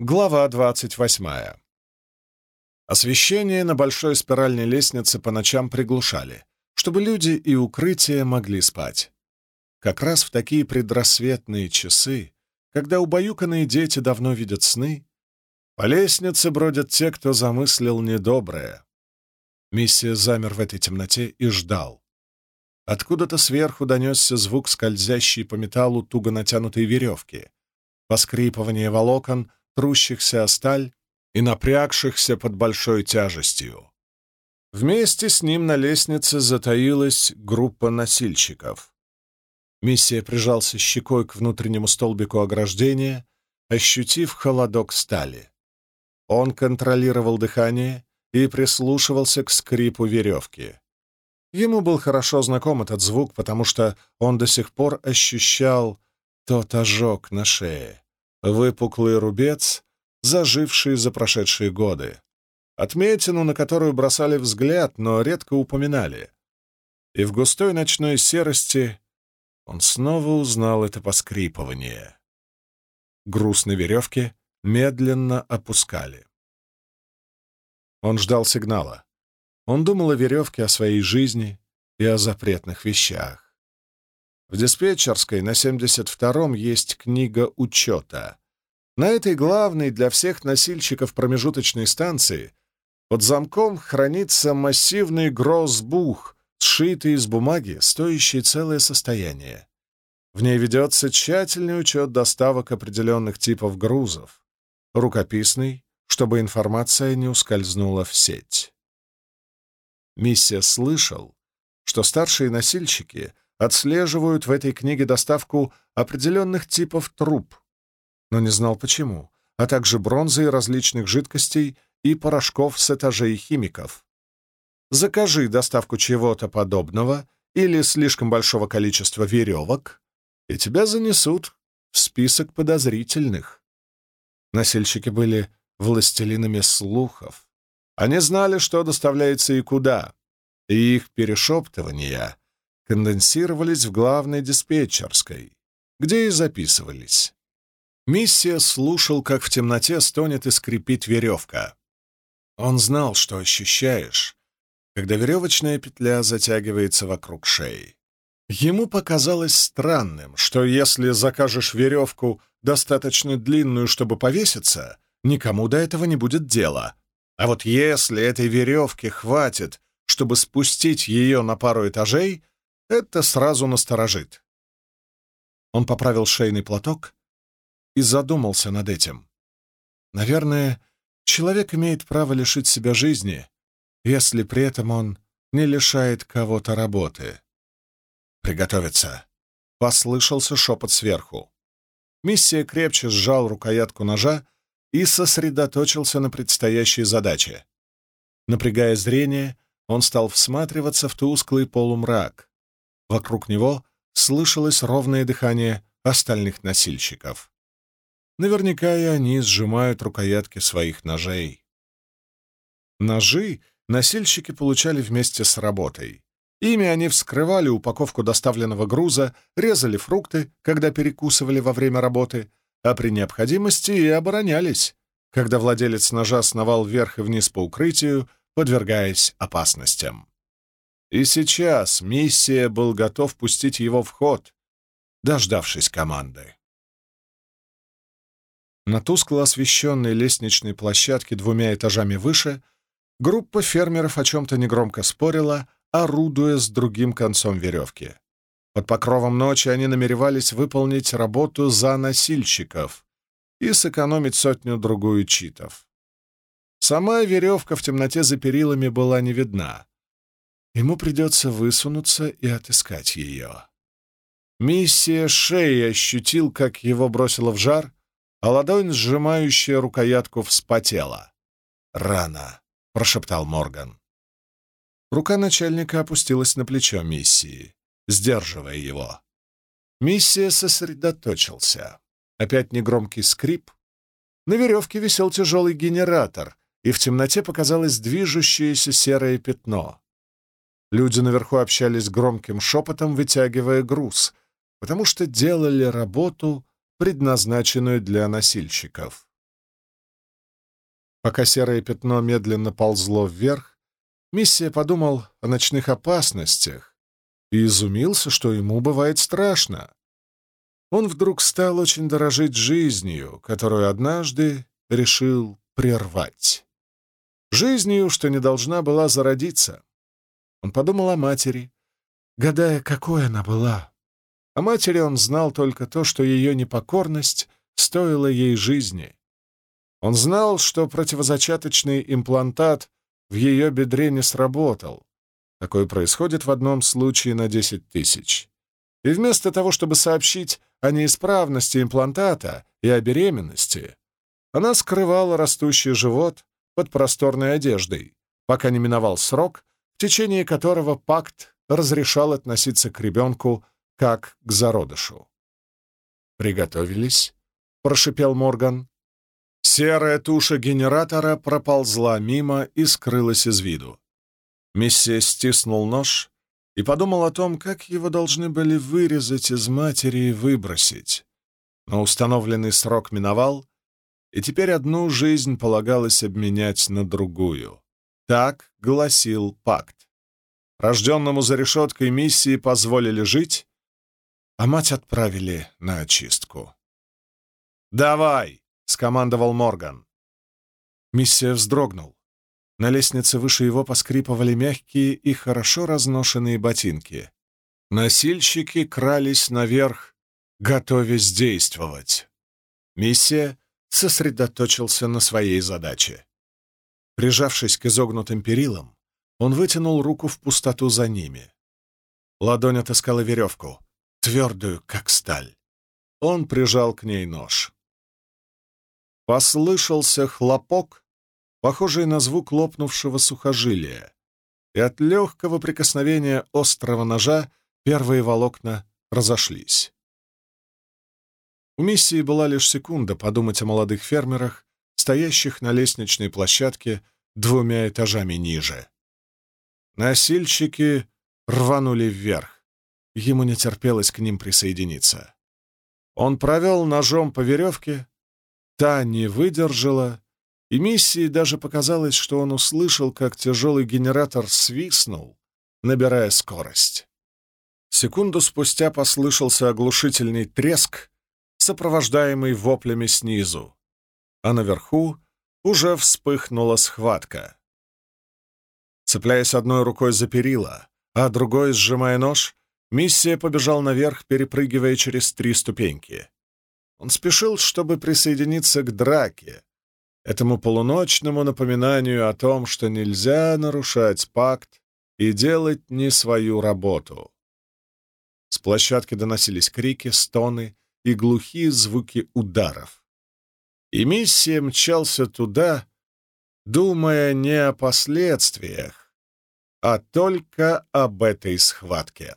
Глава 28. Освещение на большой спиральной лестнице по ночам приглушали, чтобы люди и укрытия могли спать. Как раз в такие предрассветные часы, когда убаюканные дети давно видят сны, по лестнице бродят те, кто замыслил недоброе. Миссия замер в этой темноте и ждал. Откуда-то сверху донесся звук скользящей по металлу туго натянутой веревки, поскрипывание волокон — трущихся о сталь и напрягшихся под большой тяжестью. Вместе с ним на лестнице затаилась группа носильщиков. Миссия прижался щекой к внутреннему столбику ограждения, ощутив холодок стали. Он контролировал дыхание и прислушивался к скрипу веревки. Ему был хорошо знаком этот звук, потому что он до сих пор ощущал тот ожог на шее выпуклый рубец, заживший за прошедшие годы, отметину, на которую бросали взгляд, но редко упоминали. И в густой ночной серости он снова узнал это поскрипывание. Груз на веревке медленно опускали. Он ждал сигнала. Он думал о веревке, о своей жизни и о запретных вещах. В диспетчерской на 72-м есть книга учета. На этой главной для всех носильщиков промежуточной станции под замком хранится массивный гроссбух, сшитый из бумаги, стоящий целое состояние. В ней ведется тщательный учет доставок определенных типов грузов, рукописный, чтобы информация не ускользнула в сеть. Миссия слышал, что старшие носильщики — отслеживают в этой книге доставку определенных типов труб, но не знал почему, а также бронзы и различных жидкостей и порошков с этажей химиков. Закажи доставку чего-то подобного или слишком большого количества веревок, и тебя занесут в список подозрительных. Носильщики были властелинами слухов. Они знали, что доставляется и куда, и их перешептывания конденсировались в главной диспетчерской, где и записывались. Миссия слушал, как в темноте стонет и скрипит веревка. Он знал, что ощущаешь, когда веревочная петля затягивается вокруг шеи. Ему показалось странным, что если закажешь веревку достаточно длинную, чтобы повеситься, никому до этого не будет дела. А вот если этой веревки хватит, чтобы спустить ее на пару этажей, это сразу насторожит. Он поправил шейный платок и задумался над этим. Наверное, человек имеет право лишить себя жизни, если при этом он не лишает кого-то работы. «Приготовиться!» — послышался шепот сверху. Миссия крепче сжал рукоятку ножа и сосредоточился на предстоящей задаче. Напрягая зрение, он стал всматриваться в тусклый полумрак. Вокруг него слышалось ровное дыхание остальных носильщиков. Наверняка и они сжимают рукоятки своих ножей. Ножи носильщики получали вместе с работой. Ими они вскрывали упаковку доставленного груза, резали фрукты, когда перекусывали во время работы, а при необходимости и оборонялись, когда владелец ножа сновал вверх и вниз по укрытию, подвергаясь опасностям. И сейчас миссия был готов пустить его в ход, дождавшись команды. На тускло освещенной лестничной площадке двумя этажами выше группа фермеров о чем-то негромко спорила, орудуя с другим концом веревки. Под покровом ночи они намеревались выполнить работу за носильщиков и сэкономить сотню-другую читов. Сама веревка в темноте за перилами была не видна, Ему придется высунуться и отыскать ее. Миссия шеи ощутил, как его бросило в жар, а ладонь, сжимающая рукоятку, вспотела. «Рано», — прошептал Морган. Рука начальника опустилась на плечо миссии, сдерживая его. Миссия сосредоточился. Опять негромкий скрип. На веревке висел тяжелый генератор, и в темноте показалось движущееся серое пятно. Люди наверху общались громким шепотом, вытягивая груз, потому что делали работу, предназначенную для носильщиков. Пока серое пятно медленно ползло вверх, Миссия подумал о ночных опасностях и изумился, что ему бывает страшно. Он вдруг стал очень дорожить жизнью, которую однажды решил прервать. Жизнью, что не должна была зародиться. Он подумал о матери, гадая, какой она была. О матери он знал только то, что ее непокорность стоила ей жизни. Он знал, что противозачаточный имплантат в ее бедре не сработал. Такое происходит в одном случае на 10 тысяч. И вместо того, чтобы сообщить о неисправности имплантата и о беременности, она скрывала растущий живот под просторной одеждой, пока не миновал срок, в течение которого пакт разрешал относиться к ребенку как к зародышу. «Приготовились?» — прошипел Морган. Серая туша генератора проползла мимо и скрылась из виду. Миссия стиснул нож и подумал о том, как его должны были вырезать из матери и выбросить. Но установленный срок миновал, и теперь одну жизнь полагалось обменять на другую. Так гласил пакт. Рожденному за решеткой миссии позволили жить, а мать отправили на очистку. «Давай!» — скомандовал Морган. Миссия вздрогнул. На лестнице выше его поскрипывали мягкие и хорошо разношенные ботинки. Носильщики крались наверх, готовясь действовать. Миссия сосредоточился на своей задаче. Прижавшись к изогнутым перилам, он вытянул руку в пустоту за ними. Ладонь отыскала веревку, твердую, как сталь. Он прижал к ней нож. Послышался хлопок, похожий на звук лопнувшего сухожилия, и от легкого прикосновения острого ножа первые волокна разошлись. У миссии была лишь секунда подумать о молодых фермерах, стоящих на лестничной площадке двумя этажами ниже. Носильщики рванули вверх. Ему не терпелось к ним присоединиться. Он провел ножом по веревке, Та не выдержала, и миссии даже показалось, что он услышал, как тяжелый генератор свистнул, набирая скорость. Секунду спустя послышался оглушительный треск, сопровождаемый воплями снизу, а наверху уже вспыхнула схватка. Цепляясь одной рукой за перила, а другой сжимая нож, миссия побежал наверх, перепрыгивая через три ступеньки. Он спешил, чтобы присоединиться к драке, этому полуночному напоминанию о том, что нельзя нарушать пакт и делать не свою работу. С площадки доносились крики, стоны и глухие звуки ударов. И миссия мчался туда, думая не о последствиях, а только об этой схватке.